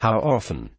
How often?